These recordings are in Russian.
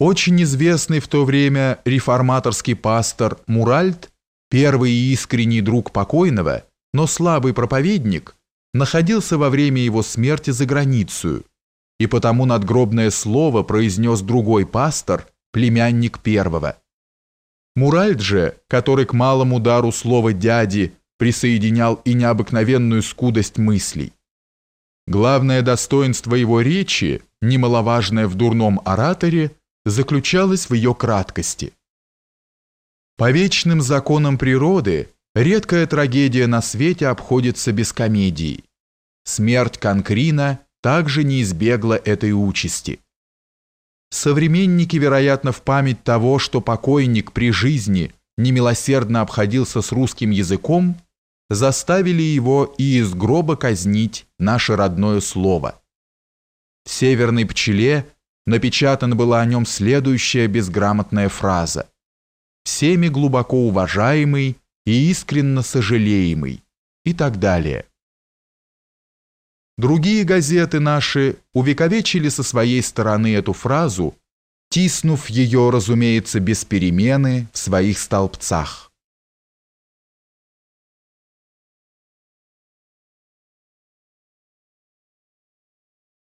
Очень известный в то время реформаторский пастор Муральд, первый и искренний друг покойного, но слабый проповедник, находился во время его смерти за границей, и потому надгробное слово произнес другой пастор, племянник первого. Муральд же, который к малому дару слова «дяди» присоединял и необыкновенную скудость мыслей. Главное достоинство его речи, немаловажное в дурном ораторе, заключалось в ее краткости. По вечным законам природы редкая трагедия на свете обходится без комедии. Смерть Конкрина также не избегла этой участи. Современники, вероятно, в память того, что покойник при жизни немилосердно обходился с русским языком, заставили его и из гроба казнить наше родное слово. В «Северной пчеле» напечатана была о нем следующая безграмотная фраза «Всеми глубоко уважаемый и искренно сожалеемый» и так далее. Другие газеты наши увековечили со своей стороны эту фразу, тиснув ее, разумеется, без перемены в своих столбцах.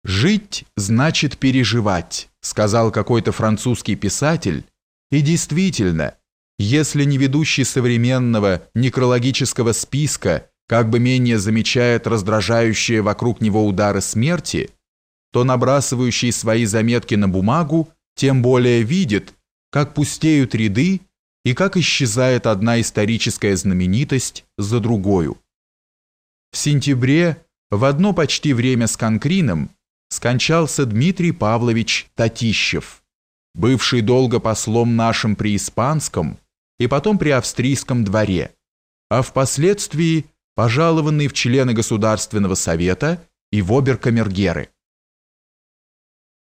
«Жить значит переживать», сказал какой-то французский писатель, и действительно, если не ведущий современного некрологического списка как бы менее замечает раздражающие вокруг него удары смерти, то набрасывающий свои заметки на бумагу тем более видит, как пустеют ряды и как исчезает одна историческая знаменитость за другою. В сентябре, в одно почти время с Конкрином, скончался Дмитрий Павлович Татищев, бывший долго послом нашим при испанском и потом при австрийском дворе, а впоследствии пожалованный в члены Государственного совета и в оберкамергеры.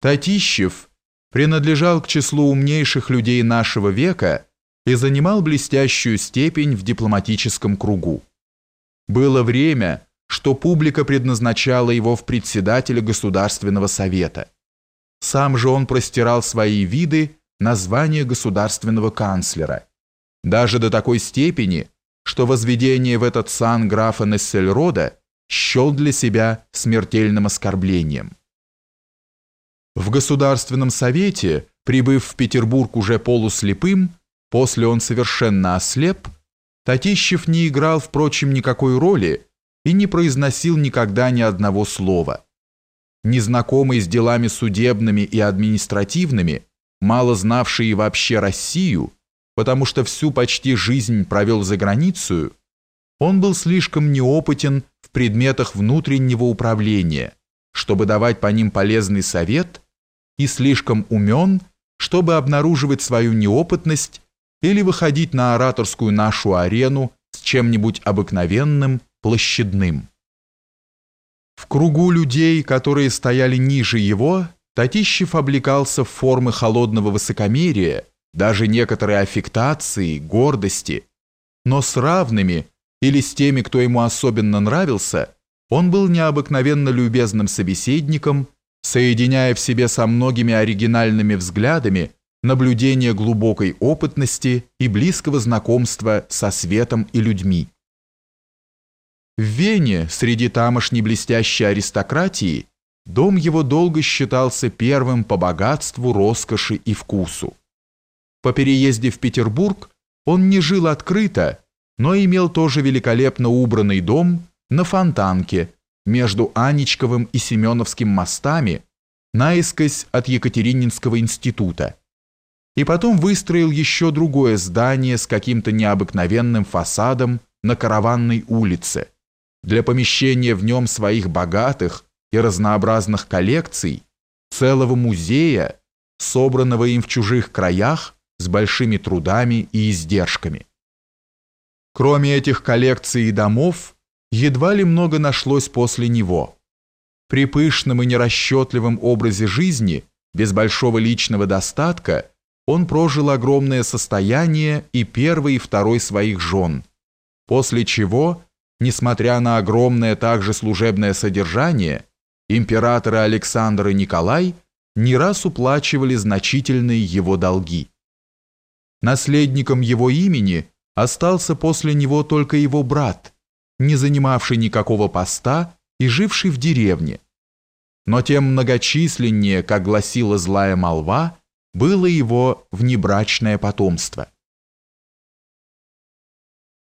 Татищев принадлежал к числу умнейших людей нашего века и занимал блестящую степень в дипломатическом кругу. Было время, что публика предназначала его в председателя Государственного совета. Сам же он простирал свои виды на звание государственного канцлера. Даже до такой степени, что возведение в этот сан графа Нессельрода счел для себя смертельным оскорблением. В Государственном совете, прибыв в Петербург уже полуслепым, после он совершенно ослеп, Татищев не играл, впрочем, никакой роли и не произносил никогда ни одного слова. Незнакомый с делами судебными и административными, мало знавший вообще Россию, потому что всю почти жизнь провел за границу, он был слишком неопытен в предметах внутреннего управления, чтобы давать по ним полезный совет, и слишком умен, чтобы обнаруживать свою неопытность или выходить на ораторскую нашу арену с чем-нибудь обыкновенным, площадным. В кругу людей, которые стояли ниже его, Татищев облекался в формы холодного высокомерия, даже некоторой аффектации, гордости, но с равными или с теми, кто ему особенно нравился, он был необыкновенно любезным собеседником, соединяя в себе со многими оригинальными взглядами наблюдение глубокой опытности и близкого знакомства со светом и людьми. В Вене, среди тамошней блестящей аристократии, дом его долго считался первым по богатству, роскоши и вкусу. По переезде в Петербург он не жил открыто, но имел тоже великолепно убранный дом на Фонтанке между Анечковым и Семеновским мостами, наискось от Екатерининского института. И потом выстроил еще другое здание с каким-то необыкновенным фасадом на Караванной улице для помещения в нем своих богатых и разнообразных коллекций, целого музея, собранного им в чужих краях с большими трудами и издержками. Кроме этих коллекций и домов, едва ли много нашлось после него. При пышном и нерасчетливом образе жизни, без большого личного достатка, он прожил огромное состояние и первый и второй своих жен, после чего, несмотря на огромное также служебное содержание, императоры Александр и Николай не раз уплачивали значительные его долги. Наследником его имени остался после него только его брат, не занимавший никакого поста и живший в деревне. Но тем многочисленнее, как гласила злая молва, было его внебрачное потомство.